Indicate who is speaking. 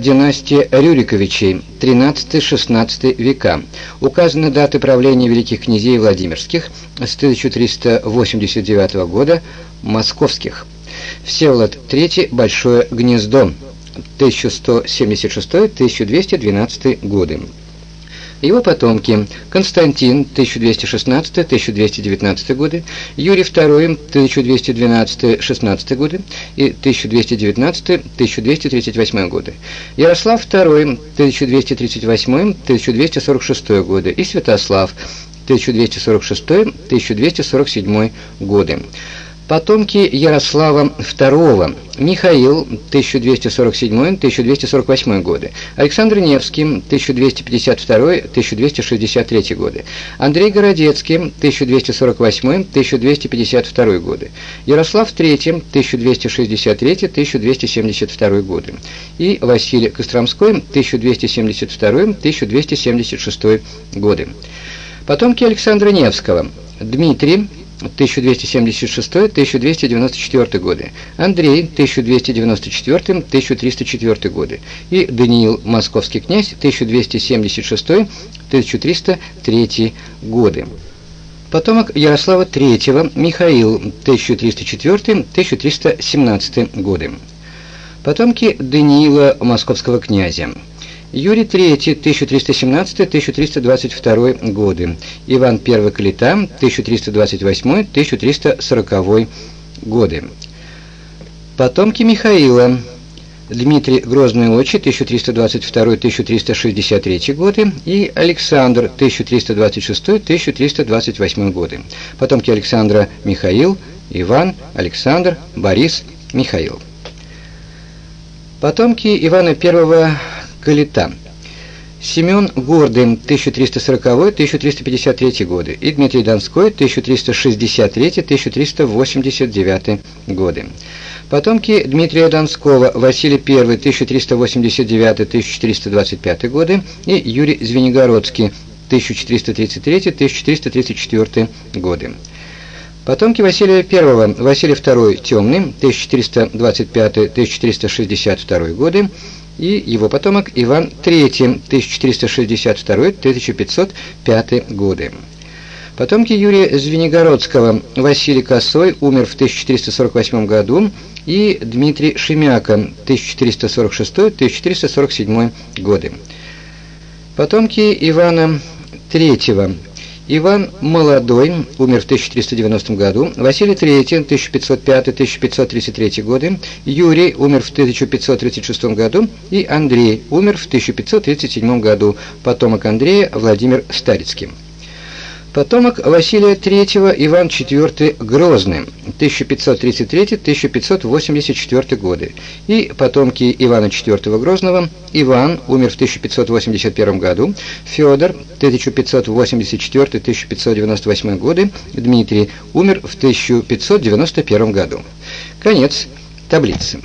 Speaker 1: династия Рюриковичей, 13-16 века. Указаны даты правления великих князей Владимирских с 1389 года, московских. Всеволод III Большое гнездо, 1176-1212 годы. Его потомки Константин 1216-1219 годы, Юрий II 1212-16 годы и 1219-1238 годы, Ярослав II 1238-1246 годы и Святослав 1246-1247 годы. Потомки Ярослава II, Михаил, 1247-1248 годы, Александр Невский, 1252-1263 годы, Андрей Городецкий, 1248-1252 годы, Ярослав III, 1263-1272 годы и Василий Костромской, 1272-1276 годы. Потомки Александра Невского, Дмитрий, 1276-1294 годы, Андрей 1294-1304 годы и Даниил Московский князь 1276-1303 годы. Потомок Ярослава III Михаил 1304-1317 годы. Потомки Даниила Московского князя Юрий III, 1317-1322 годы. Иван I Калита, 1328-1340 годы. Потомки Михаила. Дмитрий Грозный Очи, 1322-1363 годы, и Александр, 1326-1328 годы. Потомки Александра Михаил, Иван, Александр, Борис, Михаил. Потомки Ивана I Калита. Семен Гордый, 1340-1353 годы, и Дмитрий Донской, 1363-1389 годы. Потомки Дмитрия Донского, Василий I, 1389-1425 годы, и Юрий Звенигородский, 1433-1434 годы. Потомки Василия I, Василий II Темный, 1425-1462 годы, и его потомок Иван III, 1462-1505 годы. Потомки Юрия Звенигородского, Василий Косой, умер в 1448 году, и Дмитрий Шемяка, 1446-1447 годы. Потомки Ивана III, Иван Молодой умер в 1390 году, Василий III 1505-1533 годы, Юрий умер в 1536 году и Андрей умер в 1537 году, потомок Андрея Владимир Старицкий. Потомок Василия III Иван IV Грозный, 1533-1584 годы. И потомки Ивана IV Грозного, Иван умер в 1581 году, Федор 1584-1598 годы, Дмитрий умер в 1591 году. Конец таблицы.